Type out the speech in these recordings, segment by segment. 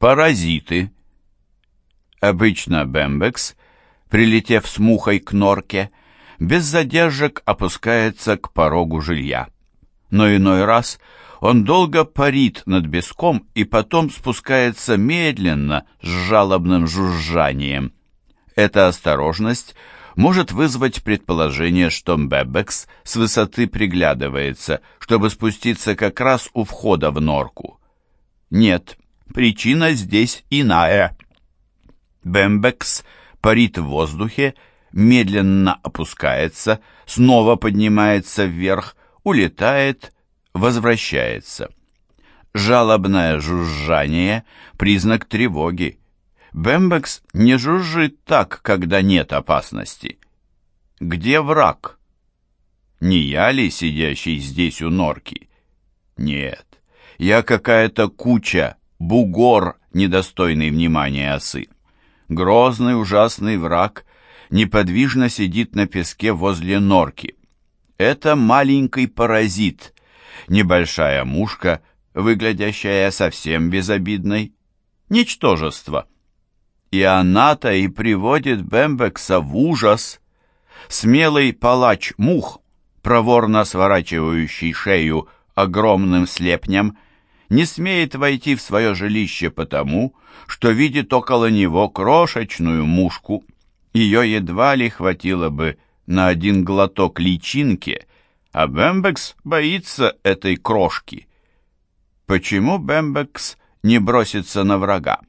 Паразиты. Обычно бембекс, прилетев с мухой к норке, без задержек опускается к порогу жилья. Но иной раз он долго парит над беском и потом спускается медленно с жалобным жужжанием. Эта осторожность может вызвать предположение, что Бебекс с высоты приглядывается, чтобы спуститься как раз у входа в норку. Нет, причина здесь иная. Бембекс парит в воздухе, медленно опускается, снова поднимается вверх, улетает, возвращается. Жалобное жужжание – признак тревоги. Бембекс не жужжит так, когда нет опасности. Где враг? Не я ли, сидящий здесь у норки? Нет, я какая-то куча, бугор, недостойный внимания осы. Грозный ужасный враг неподвижно сидит на песке возле норки. Это маленький паразит, небольшая мушка, выглядящая совсем безобидной. Ничтожество. И она-то и приводит Бембекса в ужас. Смелый палач мух, проворно сворачивающий шею огромным слепнем, не смеет войти в свое жилище потому, что видит около него крошечную мушку. Ее едва ли хватило бы на один глоток личинки, а Бембекс боится этой крошки. Почему Бембекс не бросится на врага?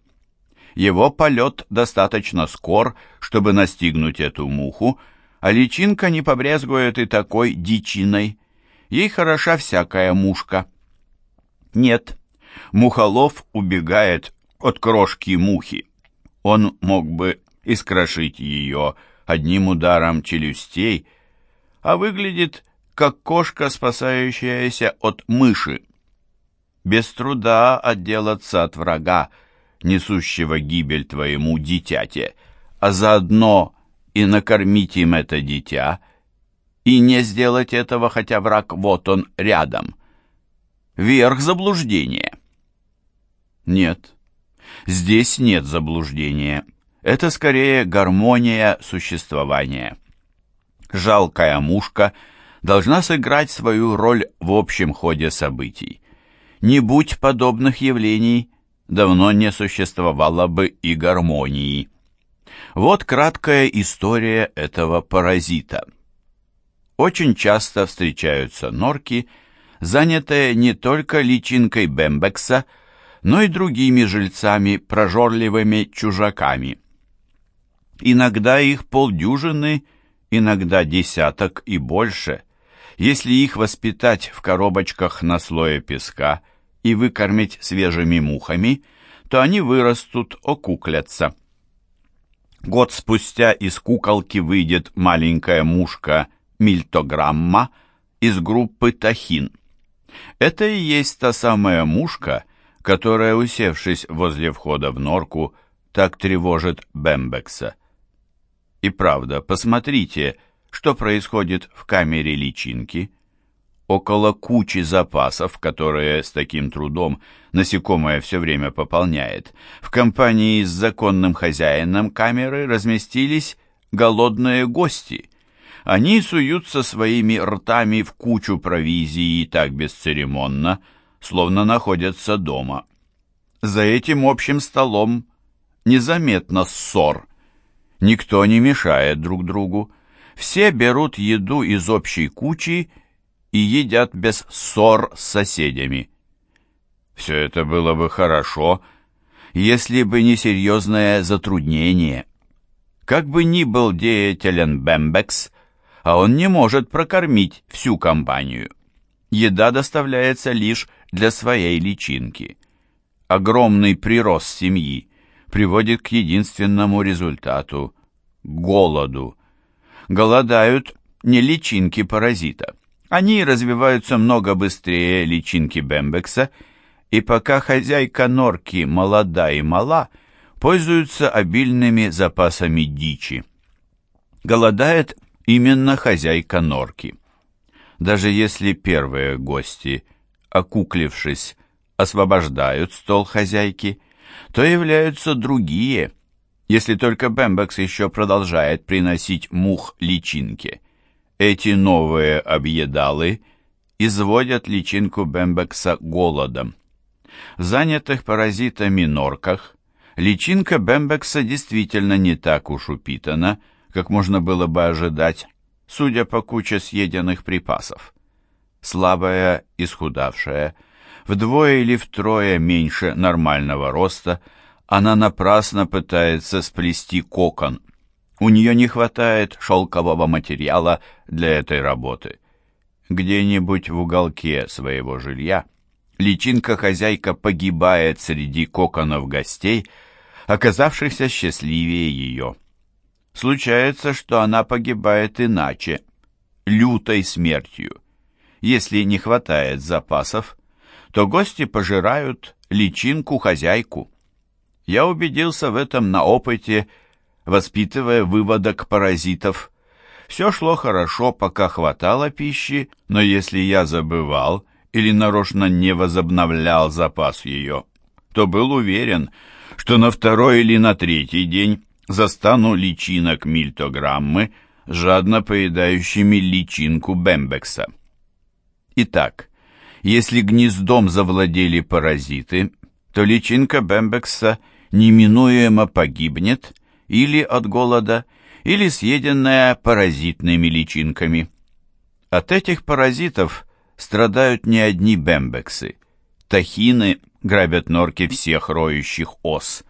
Его полет достаточно скор, чтобы настигнуть эту муху, а личинка не побрезгует и такой дичиной. Ей хороша всякая мушка. Нет, мухолов убегает от крошки мухи. Он мог бы искрошить ее одним ударом челюстей, а выглядит как кошка, спасающаяся от мыши. Без труда отделаться от врага, несущего гибель твоему дитяте, а заодно и накормить им это дитя, и не сделать этого, хотя враг вот он рядом. Верх заблуждения. Нет, здесь нет заблуждения. Это скорее гармония существования. Жалкая мушка должна сыграть свою роль в общем ходе событий. Не будь подобных явлений, давно не существовало бы и гармонии. Вот краткая история этого паразита. Очень часто встречаются норки, занятые не только личинкой бембекса, но и другими жильцами, прожорливыми чужаками. Иногда их полдюжины, иногда десяток и больше. Если их воспитать в коробочках на слое песка и выкормить свежими мухами, то они вырастут, окуклятся. Год спустя из куколки выйдет маленькая мушка мильтограмма из группы тахин. Это и есть та самая мушка, которая, усевшись возле входа в норку, так тревожит Бембекса. И правда, посмотрите, что происходит в камере личинки. Около кучи запасов, которые с таким трудом насекомое все время пополняет, в компании с законным хозяином камеры разместились голодные гости. Они суются своими ртами в кучу провизии так бесцеремонно, словно находятся дома. За этим общим столом незаметно ссор. Никто не мешает друг другу. Все берут еду из общей кучи и едят без ссор с соседями. Все это было бы хорошо, если бы не серьезное затруднение. Как бы ни был деятелен Бембекс, а он не может прокормить всю компанию. Еда доставляется лишь для своей личинки. Огромный прирост семьи приводит к единственному результату – голоду. Голодают не личинки паразита. Они развиваются много быстрее личинки Бембекса, и пока хозяйка норки молода и мала, пользуются обильными запасами дичи. Голодает именно хозяйка норки. Даже если первые гости, окуклившись, освобождают стол хозяйки – то являются другие, если только Бэмбекс еще продолжает приносить мух личинки. Эти новые объедалы изводят личинку Бэмбекса голодом. В занятых паразитами норках личинка Бэмбекса действительно не так уж упитана, как можно было бы ожидать, судя по куче съеденных припасов. Слабая, исхудавшая, вдвое или втрое меньше нормального роста, она напрасно пытается сплести кокон. У нее не хватает шелкового материала для этой работы. Где-нибудь в уголке своего жилья личинка-хозяйка погибает среди коконов гостей, оказавшихся счастливее ее. Случается, что она погибает иначе, лютой смертью. Если не хватает запасов, то гости пожирают личинку-хозяйку. Я убедился в этом на опыте, воспитывая выводок паразитов. Все шло хорошо, пока хватало пищи, но если я забывал или нарочно не возобновлял запас ее, то был уверен, что на второй или на третий день застану личинок мильтограммы, жадно поедающими личинку бембекса. Итак, если гнездом завладели паразиты, то личинка бембекса неминуемо погибнет или от голода, или съеденная паразитными личинками. От этих паразитов страдают не одни бембексы. Тахины грабят норки всех роющих ос.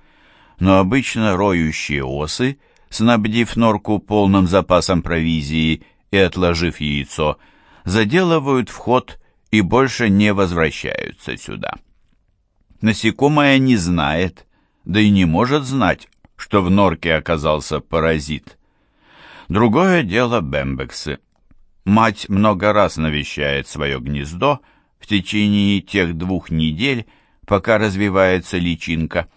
Но обычно роющие осы, снабдив норку полным запасом провизии и отложив яйцо, заделывают вход и больше не возвращаются сюда. Насекомое не знает, да и не может знать, что в норке оказался паразит. Другое дело бембексы. Мать много раз навещает свое гнездо в течение тех двух недель, пока развивается личинка.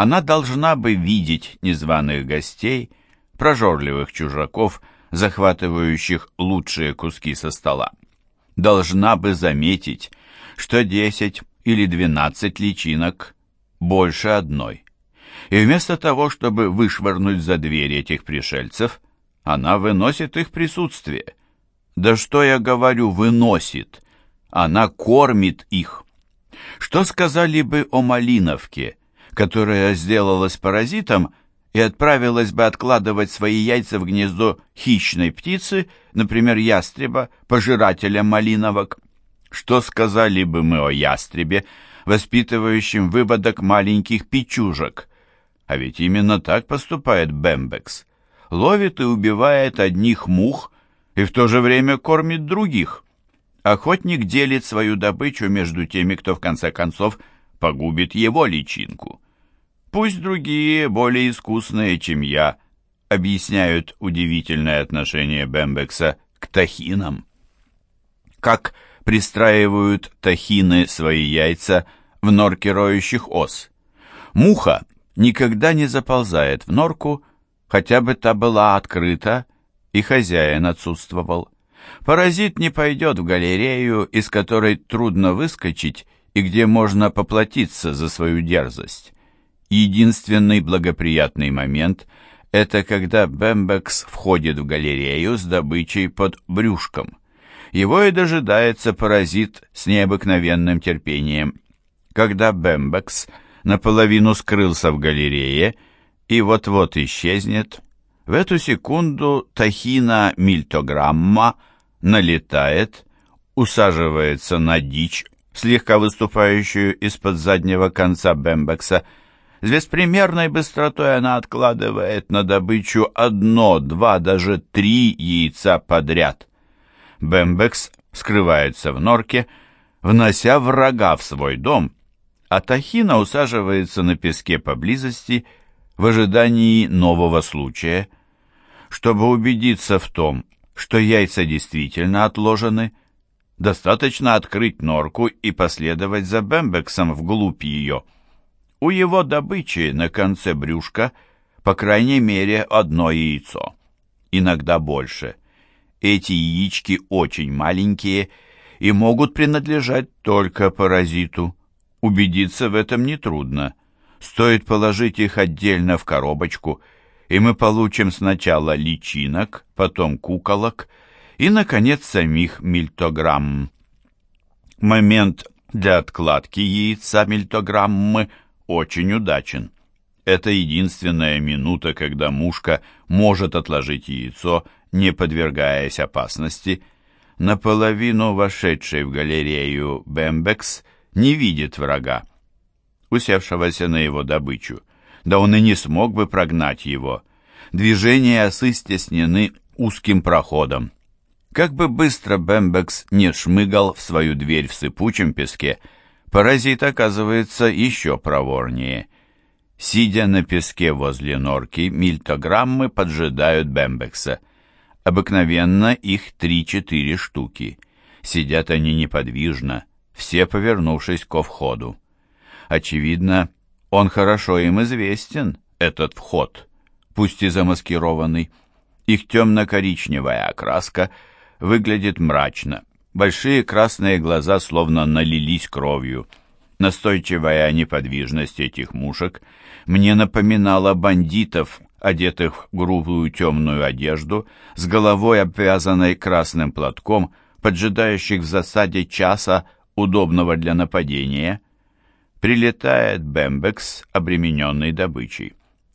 Она должна бы видеть незваных гостей, прожорливых чужаков, захватывающих лучшие куски со стола. Должна бы заметить, что десять или двенадцать личинок больше одной. И вместо того, чтобы вышвырнуть за дверь этих пришельцев, она выносит их присутствие. Да что я говорю, выносит. Она кормит их. Что сказали бы о Малиновке, которая сделалась паразитом и отправилась бы откладывать свои яйца в гнездо хищной птицы, например, ястреба, пожирателя малиновок? Что сказали бы мы о ястребе, воспитывающем выводок маленьких печужек? А ведь именно так поступает Бэмбекс. Ловит и убивает одних мух, и в то же время кормит других. Охотник делит свою добычу между теми, кто в конце концов погубит его личинку. Пусть другие, более искусные, чем я, объясняют удивительное отношение Бембекса к тахинам. Как пристраивают тахины свои яйца в норке роющих ос. Муха никогда не заползает в норку, хотя бы та была открыта, и хозяин отсутствовал. Паразит не пойдет в галерею, из которой трудно выскочить и где можно поплатиться за свою дерзость. Единственный благоприятный момент – это когда Бэмбекс входит в галерею с добычей под брюшком. Его и дожидается паразит с необыкновенным терпением. Когда Бэмбекс наполовину скрылся в галерее и вот-вот исчезнет, в эту секунду тахина мильтограмма налетает, усаживается на дичь, слегка выступающую из-под заднего конца бембекса. С беспримерной быстротой она откладывает на добычу одно, два, даже три яйца подряд. Бембекс скрывается в норке, внося врага в свой дом, а Тахина усаживается на песке поблизости в ожидании нового случая – чтобы убедиться в том, что яйца действительно отложены, достаточно открыть норку и последовать за Бембексом вглубь ее. У его добычи на конце брюшка по крайней мере одно яйцо, иногда больше. Эти яички очень маленькие и могут принадлежать только паразиту. Убедиться в этом нетрудно. Стоит положить их отдельно в коробочку, и мы получим сначала личинок, потом куколок и, наконец, самих мильтограмм. Момент для откладки яйца мильтограммы очень удачен. Это единственная минута, когда мушка может отложить яйцо, не подвергаясь опасности. Наполовину вошедший в галерею Бембекс не видит врага, усевшегося на его добычу. Да он и не смог бы прогнать его. Движения осы стеснены узким проходом. Как бы быстро Бембекс не шмыгал в свою дверь в сыпучем песке, паразит оказывается еще проворнее — Сидя на песке возле норки, мильтограммы поджидают Бембекса. Обыкновенно их три-четыре штуки. Сидят они неподвижно, все повернувшись ко входу. Очевидно, он хорошо им известен, этот вход, пусть и замаскированный. Их темно-коричневая окраска выглядит мрачно. Большие красные глаза словно налились кровью. Настойчивая неподвижность этих мушек мне напоминала бандитов, одетых в грубую темную одежду, с головой обвязанной красным платком, поджидающих в засаде часа, удобного для нападения. Прилетает Бембекс, обремененный добычей.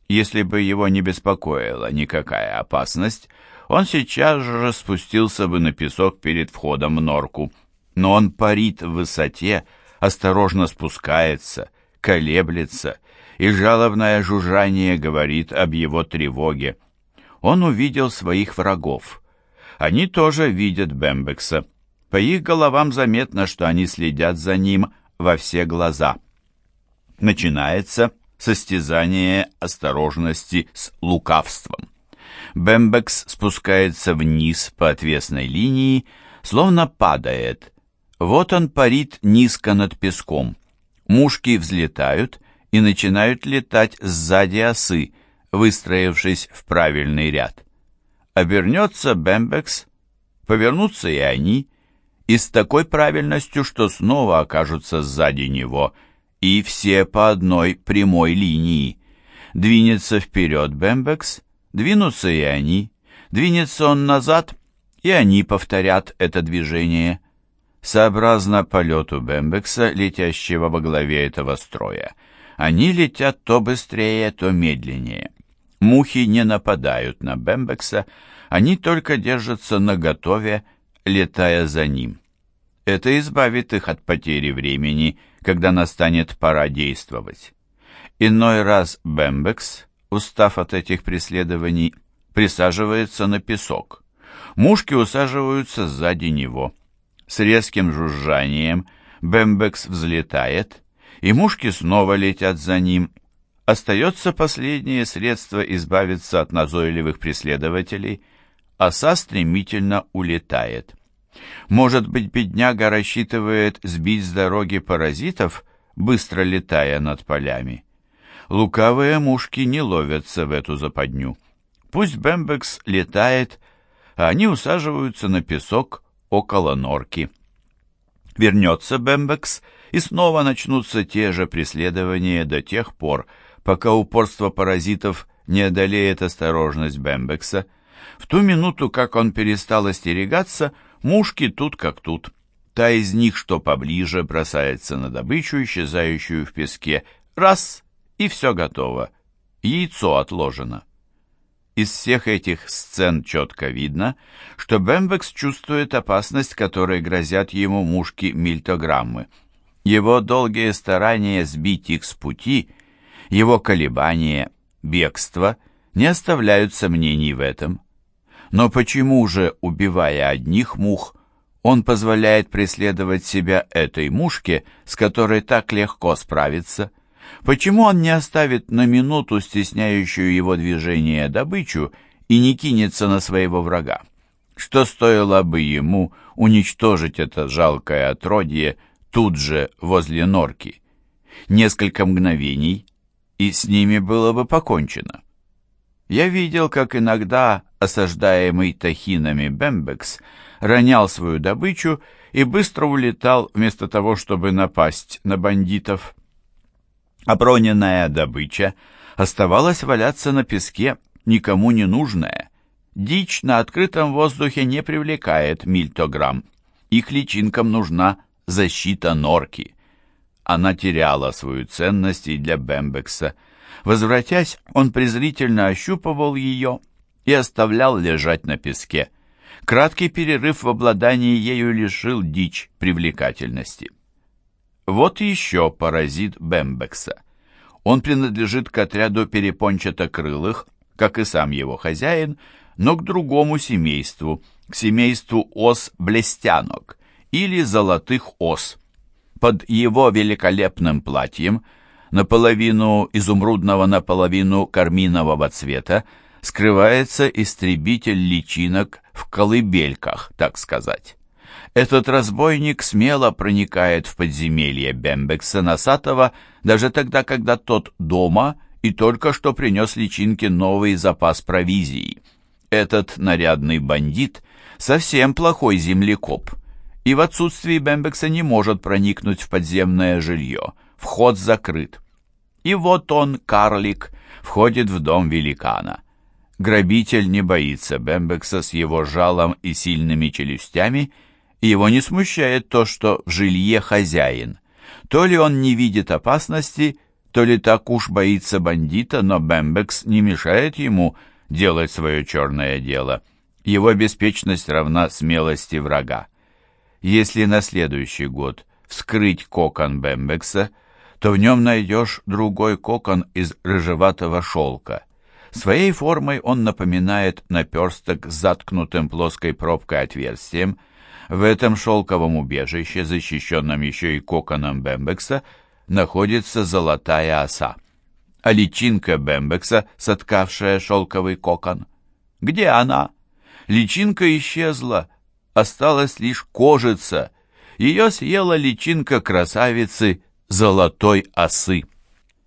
Если бы его не беспокоила никакая опасность, он сейчас же спустился бы на песок перед входом в норку. Но он парит в высоте, осторожно спускается, колеблется, и жалобное жужжание говорит об его тревоге. Он увидел своих врагов. Они тоже видят Бембекса. По их головам заметно, что они следят за ним во все глаза. Начинается состязание осторожности с лукавством. Бембекс спускается вниз по отвесной линии, словно падает, вот он парит низко над песком. Мушки взлетают и начинают летать сзади осы, выстроившись в правильный ряд. Обернется Бембекс, повернутся и они, и с такой правильностью, что снова окажутся сзади него, и все по одной прямой линии. Двинется вперед Бембекс, двинутся и они, двинется он назад, и они повторят это движение сообразно полету Бембекса, летящего во главе этого строя. Они летят то быстрее, то медленнее. Мухи не нападают на Бембекса, они только держатся наготове, летая за ним. Это избавит их от потери времени, когда настанет пора действовать. Иной раз Бембекс, устав от этих преследований, присаживается на песок. Мушки усаживаются сзади него. С резким жужжанием Бэмбекс взлетает, и мушки снова летят за ним. Остается последнее средство избавиться от назойливых преследователей. Оса стремительно улетает. Может быть, бедняга рассчитывает сбить с дороги паразитов, быстро летая над полями. Лукавые мушки не ловятся в эту западню. Пусть Бэмбекс летает, а они усаживаются на песок, около норки. Вернется Бембекс, и снова начнутся те же преследования до тех пор, пока упорство паразитов не одолеет осторожность Бембекса. В ту минуту, как он перестал остерегаться, мушки тут как тут. Та из них, что поближе, бросается на добычу, исчезающую в песке. Раз, и все готово. Яйцо отложено. Из всех этих сцен четко видно, что Бембекс чувствует опасность, которой грозят ему мушки-мильтограммы. Его долгие старания сбить их с пути, его колебания, бегство не оставляют сомнений в этом. Но почему же, убивая одних мух, он позволяет преследовать себя этой мушке, с которой так легко справиться? Почему он не оставит на минуту стесняющую его движение добычу и не кинется на своего врага? Что стоило бы ему уничтожить это жалкое отродье тут же возле норки? Несколько мгновений, и с ними было бы покончено. Я видел, как иногда осаждаемый тахинами Бембекс ронял свою добычу и быстро улетал вместо того, чтобы напасть на бандитов. Оброненная добыча оставалась валяться на песке, никому не нужная. Дичь на открытом воздухе не привлекает мильтограмм. Их личинкам нужна защита норки. Она теряла свою ценность и для Бембекса. Возвратясь, он презрительно ощупывал ее и оставлял лежать на песке. Краткий перерыв в обладании ею лишил дичь привлекательности. Вот еще паразит Бембекса. Он принадлежит к отряду перепончатокрылых, как и сам его хозяин, но к другому семейству, к семейству ос-блестянок или золотых ос. Под его великолепным платьем, наполовину изумрудного, наполовину карминового цвета, скрывается истребитель личинок в колыбельках, так сказать. Этот разбойник смело проникает в подземелье Бембекса Носатого даже тогда, когда тот дома и только что принес личинке новый запас провизии. Этот нарядный бандит совсем плохой землекоп, и в отсутствии Бембекса не может проникнуть в подземное жилье. Вход закрыт. И вот он, карлик, входит в дом великана. Грабитель не боится Бембекса с его жалом и сильными челюстями, его не смущает то, что в жилье хозяин. То ли он не видит опасности, то ли так уж боится бандита, но Бембекс не мешает ему делать свое черное дело. Его беспечность равна смелости врага. Если на следующий год вскрыть кокон Бембекса, то в нем найдешь другой кокон из рыжеватого шелка. Своей формой он напоминает наперсток с заткнутым плоской пробкой отверстием. В этом шелковом убежище, защищенном еще и коконом Бембекса, находится золотая оса. А личинка Бембекса, соткавшая шелковый кокон, где она? Личинка исчезла, осталась лишь кожица. Ее съела личинка красавицы золотой осы.